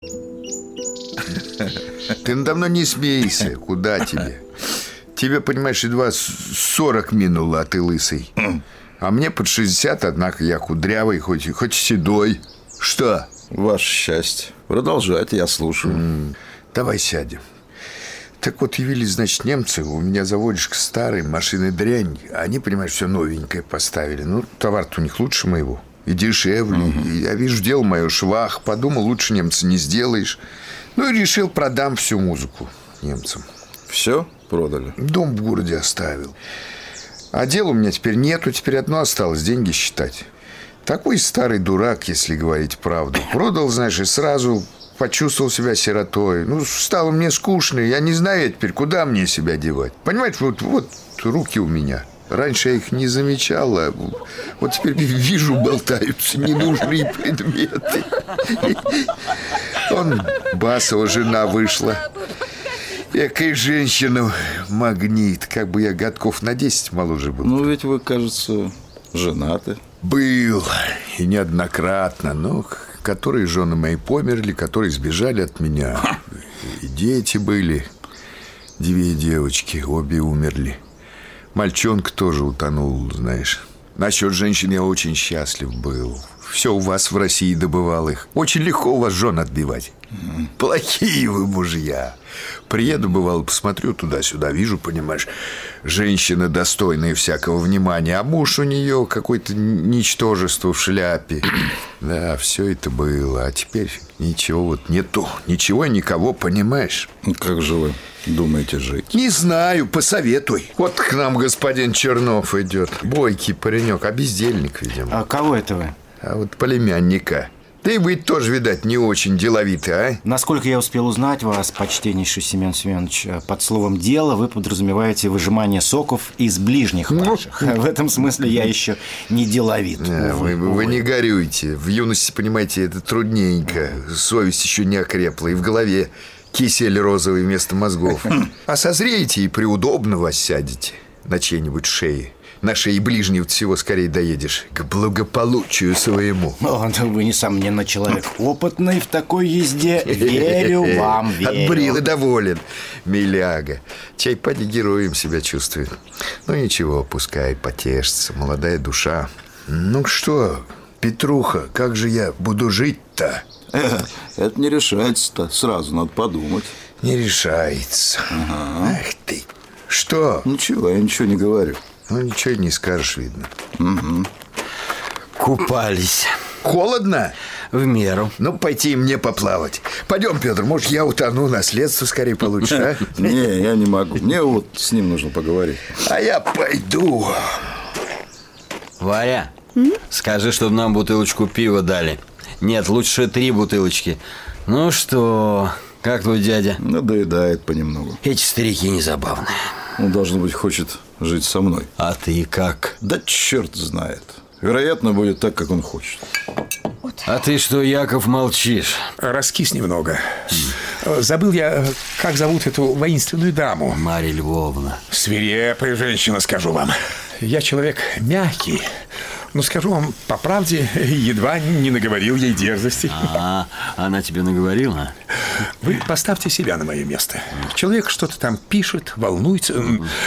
Ты давно не смейся. Куда тебе? Тебе, понимаешь, едва 40 минуло, а ты лысый. А мне под 60, однако я кудрявый, хоть, хоть седой. Что? Ваше счастье. Продолжайте, я слушаю. Давай сядем. Так вот, явились, значит, немцы. У меня заводишка старый, машины дрянь. Они, понимаешь, все новенькое поставили. Ну, товар-то у них лучше моего. И дешевле. И я вижу, дело мое швах. Подумал, лучше немца не сделаешь. Ну, и решил, продам всю музыку немцам. Все продали? Дом в городе оставил. А дела у меня теперь нету. Теперь одно осталось, деньги считать. Такой старый дурак, если говорить правду. Продал, знаешь, и сразу почувствовал себя сиротой. Ну, стало мне скучно. Я не знаю теперь, куда мне себя девать. Понимаете, вот, вот руки у меня. Раньше я их не замечала. Вот теперь вижу, болтаются ненужные предметы. Он, Басова жена вышла. Якая женщина магнит. Как бы я годков на 10 моложе был. Ну, ведь вы, кажется, женаты. Был. И неоднократно. Но которые жены мои померли, которые сбежали от меня. И дети были. Две девочки, обе умерли. Мальчонка тоже утонул, знаешь. Насчет женщин я очень счастлив был. Все у вас в России добывал их. Очень легко у вас жен отбивать. Плохие вы мужья. Приеду, бывало, посмотрю туда-сюда, вижу, понимаешь, женщина достойная всякого внимания, а муж у нее какое-то ничтожество в шляпе. Да, все это было, а теперь ничего вот нету, ничего и никого, понимаешь? Как же вы думаете жить? Не знаю, посоветуй. Вот к нам господин Чернов идет. Бойкий паренек, а бездельник, видимо. А кого это вы? А вот племянника. Ты вы тоже, видать, не очень деловитый, а? Насколько я успел узнать вас, почтеннейший Семен Семенович, под словом «дело» вы подразумеваете выжимание соков из ближних ваших. В этом смысле я еще не деловит. А, вы, вы не горюйте. В юности, понимаете, это трудненько. Совесть еще не окрепла. И в голове кисель розовый вместо мозгов. А созреете и приудобно вас сядете на чьей-нибудь шее на шее ближнего всего скорее доедешь к благополучию своему. О, да вы, несомненно, человек опытный в такой езде. Верю вам, верю. Отбрил и доволен, миляга. Чай поди героем себя чувствует. Ну ничего, пускай потешится, молодая душа. Ну что, Петруха, как же я буду жить-то? Это не решается-то, сразу надо подумать. Не решается. Ага. Ах ты. Что? Ничего, я ничего не говорю. Ну, ничего не скажешь, видно. Угу. Купались. Холодно? В меру. Ну, пойти мне поплавать. Пойдем, Петр, может, я утону, наследство скорее получишь, а? Не, я не могу. Мне вот с ним нужно поговорить. А я пойду. Варя, скажи, чтобы нам бутылочку пива дали. Нет, лучше три бутылочки. Ну что, как твой дядя? Надоедает понемногу. Эти старики не забавные. Он, должно быть, хочет жить со мной. А ты как? Да черт знает. Вероятно, будет так, как он хочет. А ты что, Яков, молчишь? Раскис немного. Забыл я, как зовут эту воинственную даму. Марья Львовна. Свирепая женщина, скажу вам. Я человек мягкий. Но скажу вам по правде, едва не наговорил ей дерзости. А, она тебе наговорила? Вы поставьте себя на мое место. Человек что-то там пишет, волнуется,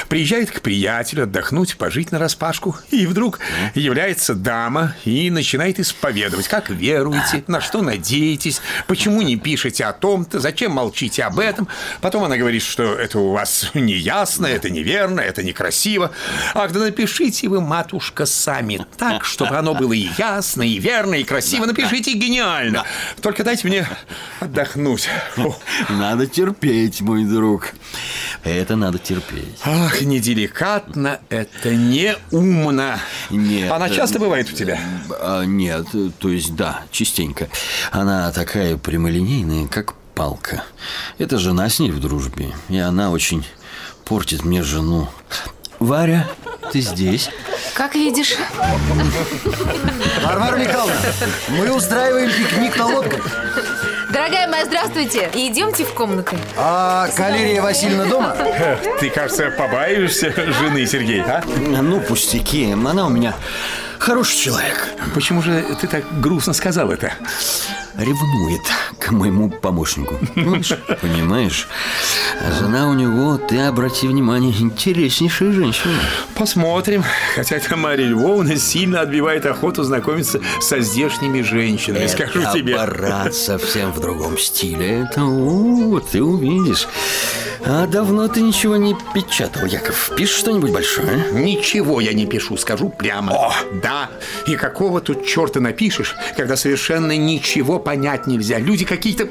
приезжает к приятелю отдохнуть, пожить на распашку, и вдруг является дама и начинает исповедовать, как веруете, на что надеетесь, почему не пишете о том-то, зачем молчите об этом. Потом она говорит, что это у вас неясно, это неверно, это некрасиво. Ах, да напишите вы, матушка, сами так, так, чтобы оно было и ясно, и верно, и красиво. Напишите гениально. Только дайте мне отдохнуть. Надо терпеть, мой друг. Это надо терпеть. Ах, неделикатно, это не умно. Нет. Она часто бывает у тебя? А, нет, то есть да, частенько. Она такая прямолинейная, как палка. Это жена с ней в дружбе, и она очень портит мне жену. Варя, ты здесь? Как видишь. Варвара Михайловна, мы устраиваем пикник на лодках. Дорогая моя, здравствуйте. Идемте в комнату. А Калерия Васильевна дома? Ты, кажется, побаиваешься жены, Сергей, а? Ну, пустяки. Она у меня хороший человек. Почему же ты так грустно сказал это? ревнует к моему помощнику. Понимаешь? Жена у него, ты обрати внимание, интереснейшая женщина. Посмотрим. Хотя это Мария Львовна сильно отбивает охоту знакомиться со здешними женщинами, скажу Это тебе. аппарат совсем в другом стиле. Это вот, ты увидишь. А давно ты ничего не печатал, Яков? Пишешь что-нибудь большое? Ничего я не пишу, скажу прямо. О, да. И какого тут черта напишешь, когда совершенно ничего понять нельзя. Люди какие-то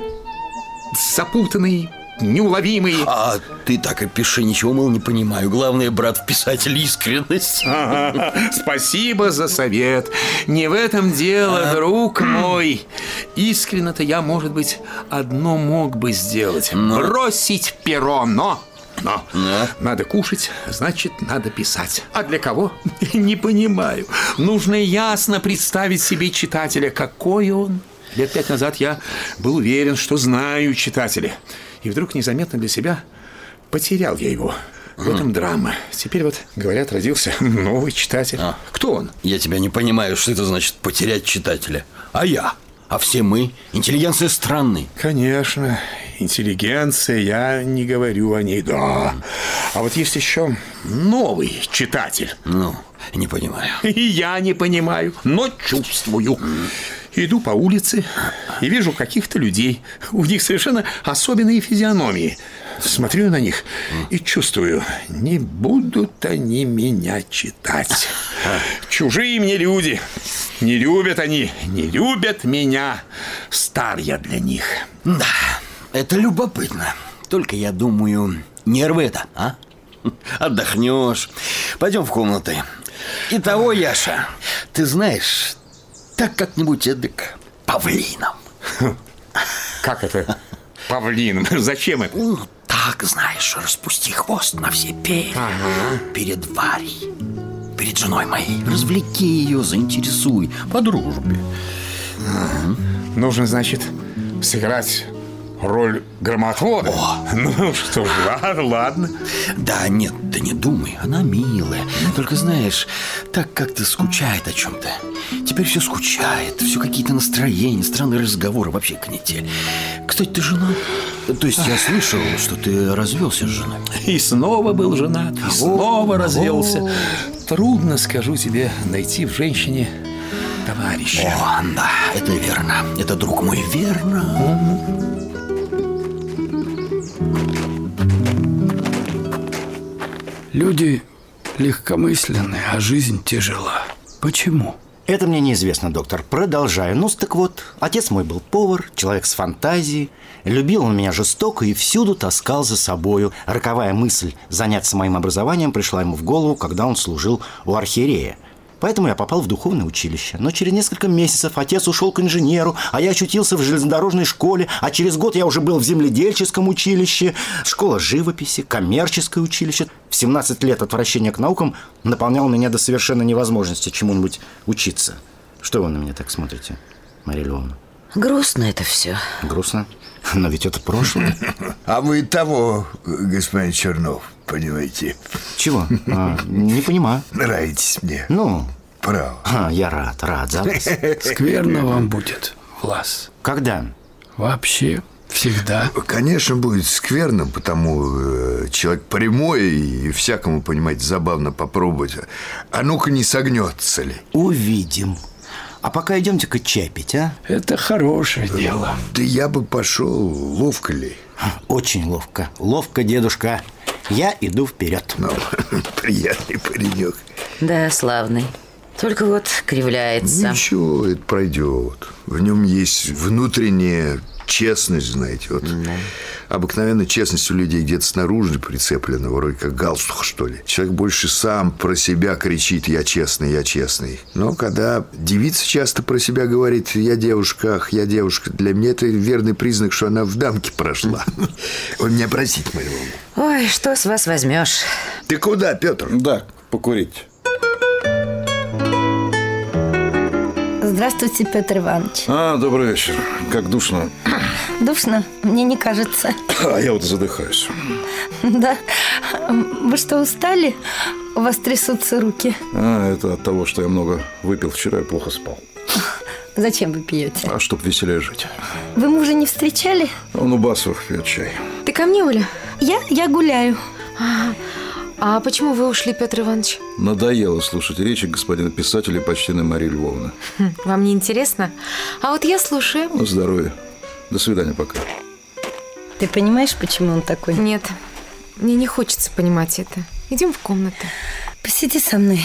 запутанные, неуловимые. А ты так и пиши, ничего, мол, не понимаю. Главное, брат, в писатель искренность. Ага, Спасибо за совет. Не в этом дело, друг мой. Искренно-то я, может быть, одно мог бы сделать. Бросить перо, но... Но надо кушать, значит, надо писать. А для кого? Не понимаю. Нужно ясно представить себе читателя, какой он. Лет пять назад я был уверен, что знаю читателя. И вдруг незаметно для себя потерял я его. В этом драма. Теперь вот, говорят, родился новый читатель. Кто он? Я тебя не понимаю, что это значит потерять читателя. А я? А все мы? Интеллигенция страны. Конечно, интеллигенция, я не говорю о ней, да. А вот есть еще новый читатель. Ну, не понимаю. И я не понимаю, но чувствую. Иду по улице и вижу каких-то людей. У них совершенно особенные физиономии. Смотрю на них и чувствую, не будут они меня читать. Чужие мне люди. Не любят они, не любят меня. Стар я для них. Да, это любопытно. Только я думаю, нервы это, а? Отдохнешь. Пойдем в комнаты. Итого, Яша, ты знаешь, так как-нибудь эдак павлином. Как это? Павлин. Зачем это? Ну, так, знаешь, распусти хвост на все перья перед Варей, перед женой моей. Развлеки ее, заинтересуй по дружбе. Нужно, значит, сыграть роль громоотвода. Ну что ж, ладно, ладно. Да нет, да не думай, она милая. Только знаешь, так как-то скучает о чем-то. Теперь все скучает, все какие-то настроения, странные разговоры, вообще канитель. Кстати, ты жена? То есть я слышал, что ты развелся с женой. И снова был женат, и снова развелся. Трудно, скажу тебе, найти в женщине товарища. О, да, это верно. Это, друг мой, верно. Люди легкомысленны, а жизнь тяжела. Почему? Это мне неизвестно, доктор. Продолжаю. Ну, так вот, отец мой был повар, человек с фантазией. Любил он меня жестоко и всюду таскал за собою. Роковая мысль заняться моим образованием пришла ему в голову, когда он служил у архиерея. Поэтому я попал в духовное училище. Но через несколько месяцев отец ушел к инженеру, а я очутился в железнодорожной школе, а через год я уже был в земледельческом училище, школа живописи, коммерческое училище. В 17 лет отвращение к наукам наполнял меня до совершенно невозможности чему-нибудь учиться. Что вы на меня так смотрите, Мария Львовна? Грустно это все. Грустно? Но ведь это прошлое. А вы того, господин Чернов, понимаете, Чего? А, не понимаю. нравитесь мне. Ну, Право. а, я рад, рад за вас. Скверно вам будет, Влас. Когда? Вообще, всегда. Конечно, будет скверно, потому э, человек прямой и всякому, понимаете, забавно попробовать. А ну-ка не согнется ли? Увидим. А пока идемте-ка чай пить, а? Это хорошее дело. Да я бы пошел, ловко ли? Очень ловко. Ловко, дедушка. Я иду вперед. Ну, приятный паренек. Да, славный. Только вот кривляется. Ничего, это пройдет. В нем есть внутренняя честность, знаете. Вот обыкновенно честность у людей где-то снаружи прицеплена, вроде как галстук, что ли. Человек больше сам про себя кричит «я честный, я честный». Но когда девица часто про себя говорит «я девушка, ах, я девушка», для меня это верный признак, что она в дамке прошла. Вы меня простите, Марья. Ой, что с вас возьмешь? Ты куда, Петр? Да, покурить. Здравствуйте, Петр Иванович. А, добрый вечер. Как душно. Душно? Мне не кажется. А я вот задыхаюсь. Да. Вы что, устали? У вас трясутся руки. А, это от того, что я много выпил вчера и плохо спал. Зачем вы пьете? А чтоб веселее жить. Вы мужа не встречали? Он у Басов пьет чай. Ты ко мне, Оля? Я? Я гуляю. А, а почему вы ушли, Петр Иванович? Надоело слушать речи господина писателя и почтенной Марии Львовны. Хм, Вам не интересно? А вот я слушаю. На здоровье. До свидания пока. Ты понимаешь, почему он такой? Нет, мне не хочется понимать это. Идем в комнату. Посиди со мной.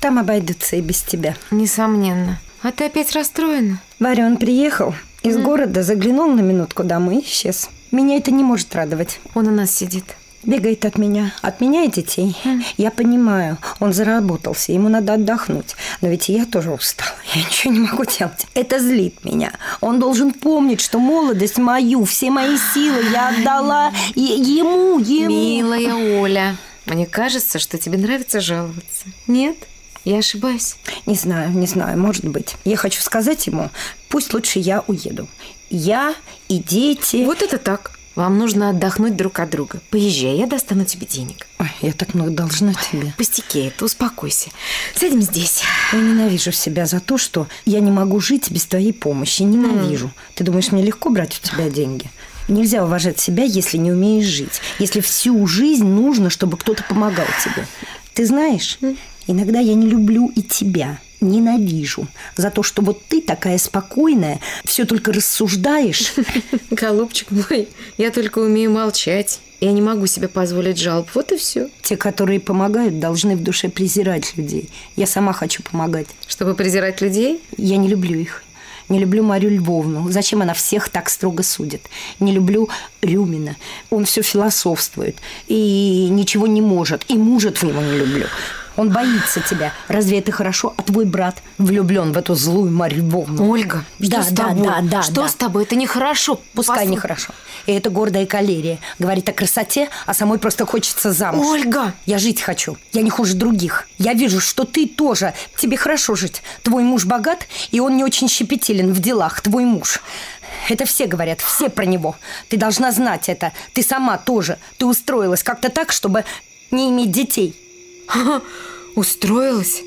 Там обойдутся и без тебя. Несомненно. А ты опять расстроена? Варя, он приехал из города, заглянул на минутку домой и исчез. Меня это не может радовать. Он у нас сидит. Бегает от меня. От меня и детей. Я понимаю, он заработался, ему надо отдохнуть. Но ведь и я тоже устала. Я ничего не могу делать. Это злит меня. Он должен помнить, что молодость мою, все мои силы я отдала и- ему, ему. Милая Оля, мне кажется, что тебе нравится жаловаться. Нет? Я ошибаюсь. Не знаю, не знаю, может быть. Я хочу сказать ему, пусть лучше я уеду. Я и дети. Вот это так. Вам нужно отдохнуть друг от друга. Поезжай, я достану тебе денег. Ой, я так много должна тебе. Пустяки это, успокойся. Сядем здесь. Я ненавижу себя за то, что я не могу жить без твоей помощи. Ненавижу. Ты думаешь, мне легко брать у тебя деньги? Нельзя уважать себя, если не умеешь жить. Если всю жизнь нужно, чтобы кто-то помогал тебе. Ты знаешь, иногда я не люблю и тебя. Ненавижу. За то, что вот ты такая спокойная, все только рассуждаешь. Голубчик мой, я только умею молчать. Я не могу себе позволить жалоб. Вот и все. Те, которые помогают, должны в душе презирать людей. Я сама хочу помогать. Чтобы презирать людей? Я не люблю их. Не люблю Марию Львовну. Зачем она всех так строго судит? Не люблю Рюмина. Он все философствует и ничего не может. И мужа твоего не люблю. Он боится тебя. Разве это хорошо? А твой брат влюблен в эту злую Марию Львовну. Ольга, что да, с да, тобой? да, да, Что да. с тобой? Это нехорошо. Пускай Послушай. нехорошо. И это гордая калерия. Говорит о красоте, а самой просто хочется замуж. Ольга! Я жить хочу. Я не хуже других. Я вижу, что ты тоже. Тебе хорошо жить. Твой муж богат, и он не очень щепетилен в делах. Твой муж. Это все говорят, все про него. Ты должна знать это. Ты сама тоже. Ты устроилась как-то так, чтобы не иметь детей. Устроилась?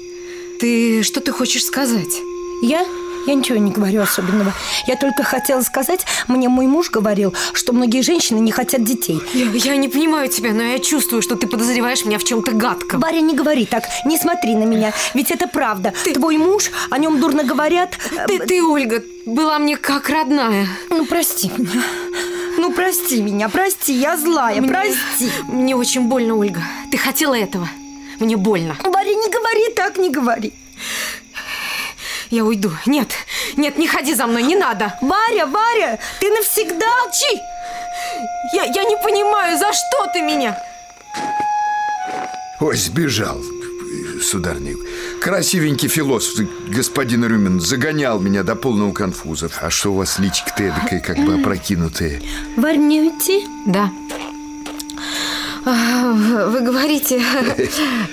Ты что ты хочешь сказать? Я? Я ничего не говорю особенного. Я только хотела сказать, мне мой муж говорил, что многие женщины не хотят детей. Я, я не понимаю тебя, но я чувствую, что ты подозреваешь меня в чем-то гадком. Баря, не говори так, не смотри на меня, ведь это правда. Твой муж, о нем дурно говорят. Ты, ты, Ольга, была мне как родная. Ну, прости меня. Ну, прости меня, прости, я злая, Мне- прости. Мне очень больно, Ольга. Ты хотела этого. Мне больно. Баря, не говори так, не говори. Я уйду. Нет, нет, не ходи за мной, не надо. Варя, Варя, ты навсегда... Молчи! Я, я не понимаю, за что ты меня? Ой, сбежал, сударник. Красивенький философ, господин Рюмин, загонял меня до полного конфуза. А что у вас личико-то эдакое, как бы опрокинутое? Варь, мне уйти? Да. Вы вы говорите,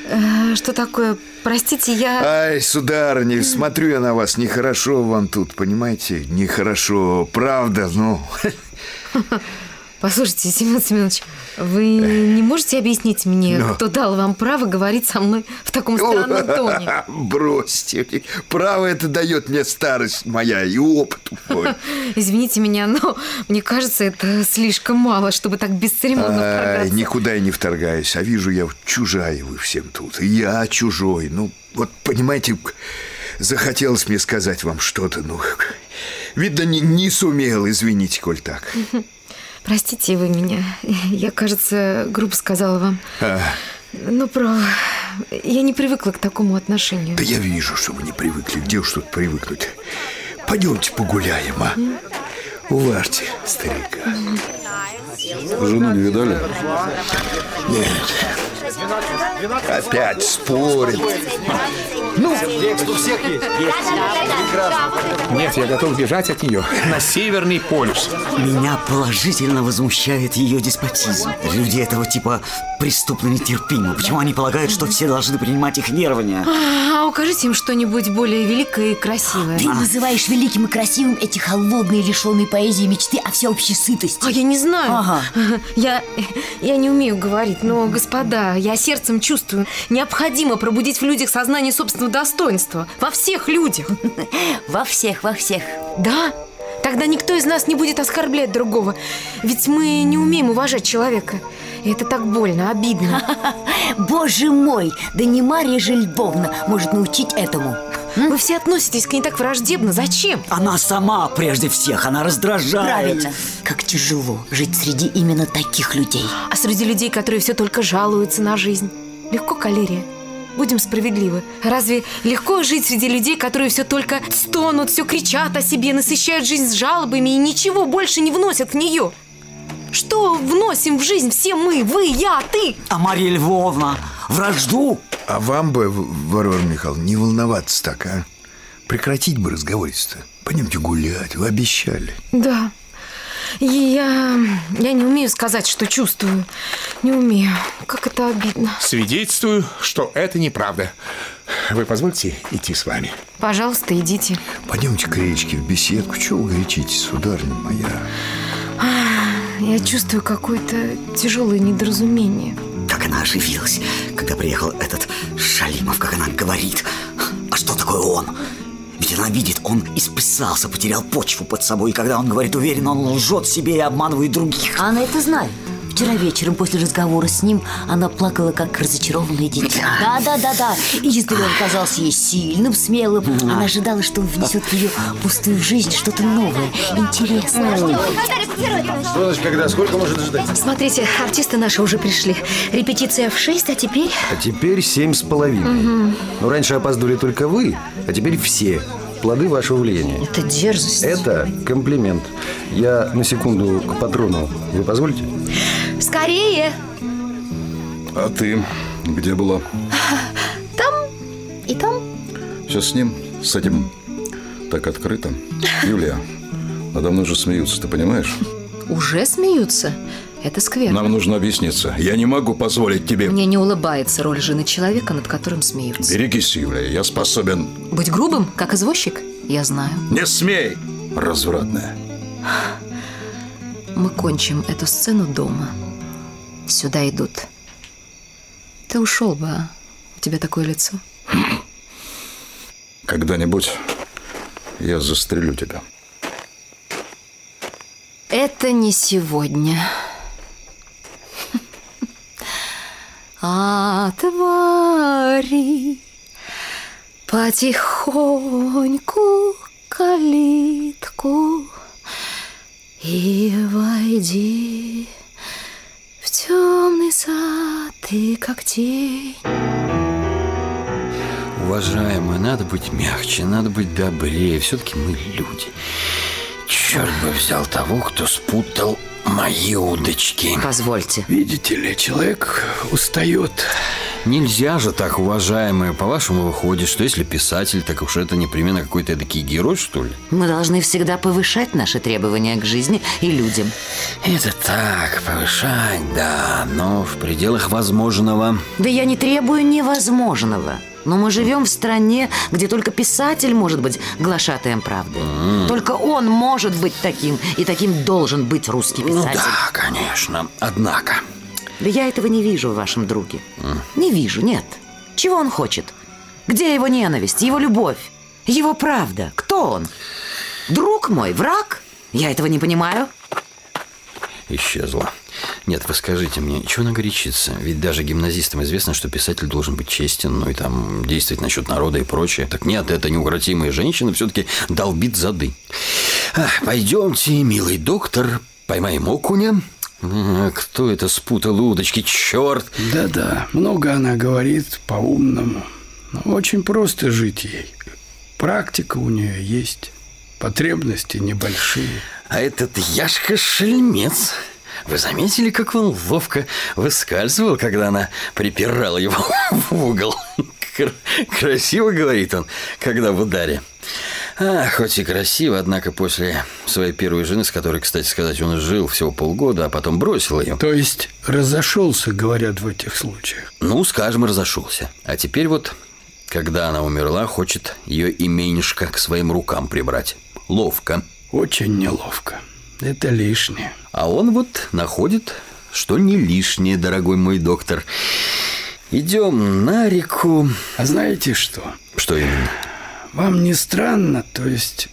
э, что такое? Простите, я... Ай, сударыня, смотрю я на вас, нехорошо вам тут, понимаете? Нехорошо, правда, ну... Послушайте, Семен Семенович, вы не можете объяснить мне, Но. кто дал вам право говорить со мной в таком странном тоне? Бросьте, право это дает мне старость моя и опыт мой. Извините меня, но мне кажется, это слишком мало, чтобы так бесцеремонно вторгаться. никуда я не вторгаюсь, а вижу я чужая вы всем тут. И я чужой. Ну, вот, понимаете, захотелось мне сказать вам что-то, ну, видно, не, не сумел, извините, коль так. Простите вы меня. Я, кажется, грубо сказала вам. А, Ну, право, я не привыкла к такому отношению. да я вижу, что вы не привыкли. Где уж тут привыкнуть? Пойдемте погуляем, а? Уважьте старика. Жену не видали? Нет. Опять спорит. Ну, Нет, я готов бежать от нее на Северный полюс. Меня положительно возмущает ее деспотизм. Люди этого типа преступно нетерпимы. Почему они полагают, что все должны принимать их верования? А укажите им что-нибудь более великое и красивое. Ты называешь великим и красивым эти холодные, лишенные поэзии мечты о всеобщей сытости. А я не знаю. Ага. Я, я не умею говорить, но, господа, я сердцем чувствую, необходимо пробудить в людях сознание собственного чувство достоинства во всех людях. Во всех, во всех. Да, тогда никто из нас не будет оскорблять другого. Ведь мы не умеем уважать человека. И это так больно, обидно. Боже мой, да не Мария же Львовна может научить этому. Вы все относитесь к ней так враждебно. Зачем? Она сама прежде всех, она раздражает. Правильно. Как тяжело жить среди именно таких людей. А среди людей, которые все только жалуются на жизнь. Легко калерия. Будем справедливы. Разве легко жить среди людей, которые все только стонут, все кричат о себе, насыщают жизнь жалобами и ничего больше не вносят в нее? Что вносим в жизнь все мы, вы, я, ты? А Мария Львовна, вражду? А вам бы, Варвара Михайловна, не волноваться так, а? Прекратить бы разговориться-то. Пойдемте гулять, вы обещали. Да. Я... я не умею сказать, что чувствую. Не умею. Как это обидно. Свидетельствую, что это неправда. Вы позвольте идти с вами? Пожалуйста, идите. Пойдемте к речке в беседку. Чего вы горячитесь, сударыня моя? Я чувствую какое-то тяжелое недоразумение. Как она оживилась, когда приехал этот Шалимов, как она говорит. А что такое он? Ведь она видит, он исписался, потерял почву под собой. И когда он говорит уверенно, он лжет себе и обманывает других. Она это знает. Вчера вечером после разговора с ним она плакала, как разочарованное дитя. Да, да, да, да. И издали он казался ей сильным, смелым. Она ожидала, что он внесет в ее пустую жизнь что-то новое, интересное. Солнышко, когда? Сколько может ждать? Смотрите, артисты наши уже пришли. Репетиция в 6, а теперь... А теперь семь с половиной. Мгм. Ну, раньше опаздывали только вы, а теперь все. Плоды вашего влияния. Это дерзость. Это комплимент. Я на секунду к патрону. Вы позволите? Скорее! А ты где была? Там и там. Сейчас с ним, с этим, так открыто. Юлия, надо мной же смеются, ты понимаешь? Уже смеются. Это скверно. Нам нужно объясниться. Я не могу позволить тебе... Мне не улыбается роль жены человека, над которым смеются. Берегись, Юлия, я способен... Быть грубым, как извозчик? Я знаю. Не смей, развратная. Мы кончим эту сцену дома. Сюда идут. Ты ушел бы, а? У тебя такое лицо. Когда-нибудь я застрелю тебя. Это не сегодня. Твари потихоньку калитку и войди в темный сад ты как тень. Уважаемая, надо быть мягче, надо быть добрее. Все-таки мы люди. Черт бы взял того, кто спутал мои удочки. Позвольте. Видите ли, человек устает. Нельзя же так, уважаемая. По-вашему, выходит, что если писатель, так уж это непременно какой-то эдакий герой, что ли? Мы должны всегда повышать наши требования к жизни и людям. Это так, повышать, да, но в пределах возможного. Да я не требую невозможного. Но мы живем в стране, где только писатель может быть глашатаем правды. Только он может быть таким, и таким должен быть русский Ну писатель. да, конечно. Однако. Да я этого не вижу в вашем друге. Не вижу, нет. Чего он хочет? Где его ненависть, его любовь, его правда? Кто он? Друг мой, враг? Я этого не понимаю. Исчезла. Нет, вы скажите мне, чего она горячится? Ведь даже гимназистам известно, что писатель должен быть честен, ну и там действовать насчет народа и прочее. Так нет, эта неукротимая женщина все-таки долбит зады. Ах, пойдемте, милый доктор, поймаем окуня. А, Кто это спутал удочки? Черт! Да-да, много она говорит по-умному. Но очень просто жить ей. Практика у нее есть. Потребности небольшие. А этот Яшка шельмец. Вы заметили, как он ловко выскальзывал, когда она припирала его в угол? Кр- красиво, говорит он, когда в ударе. А, хоть и красиво, однако после своей первой жены, с которой, кстати сказать, он жил всего полгода, а потом бросил ее. То есть разошелся, говорят в этих случаях. Ну, скажем, разошелся. А теперь вот, когда она умерла, хочет ее именишко к своим рукам прибрать. Ловко. Очень неловко. Это лишнее. А он вот находит, что не лишнее, дорогой мой доктор. Идем на реку. А знаете что? Что именно? Вам не странно, то есть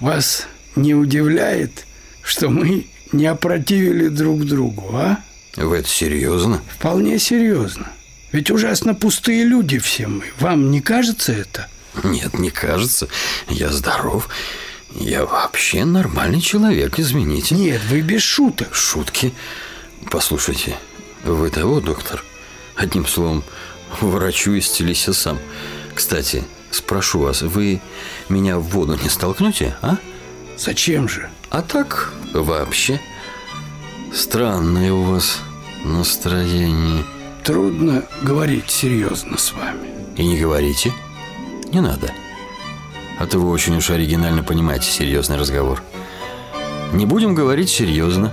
вас не удивляет, что мы не опротивили друг другу, а? Вы это серьезно? Вполне серьезно. Ведь ужасно пустые люди все мы. Вам не кажется это? Нет, не кажется. Я здоров. Я вообще нормальный человек, извините. Нет, вы без шуток. Шутки? Послушайте, вы того, доктор? Одним словом, врачу исцелися сам. Кстати, спрошу вас, вы меня в воду не столкнете, а? Зачем же? А так, вообще. Странное у вас настроение. Трудно говорить серьезно с вами. И не говорите. Не надо. А то вы очень уж оригинально понимаете серьезный разговор. Не будем говорить серьезно.